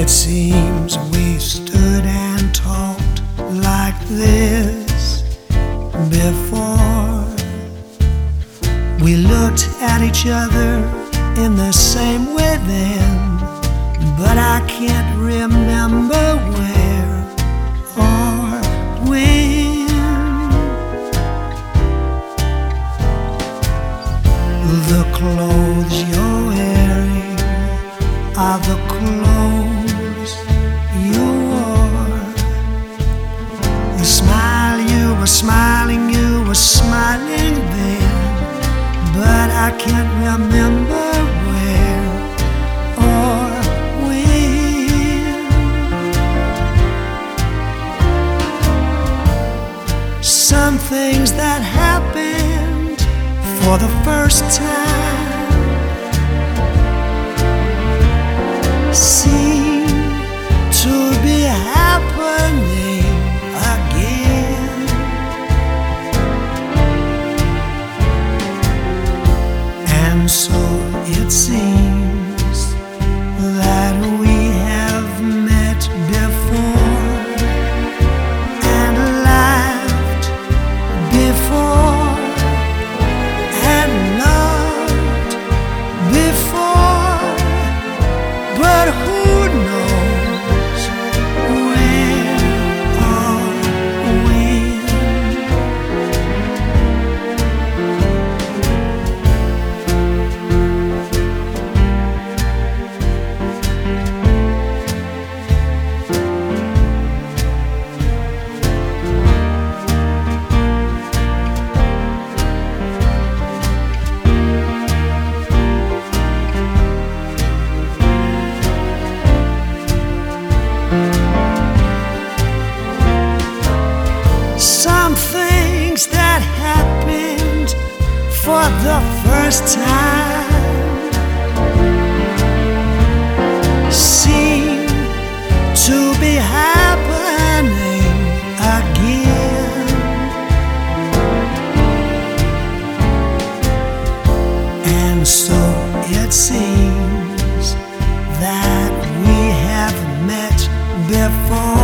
It seems we stood and talked like this before. We looked at each other in the same way then, but I can't remember where or when. The clothes you're wearing are the smiling, you were smiling then, but I can't remember where or when. Some things that happened for the first time seem So it seems first time seem to be happening again. And so it seems that we have met before.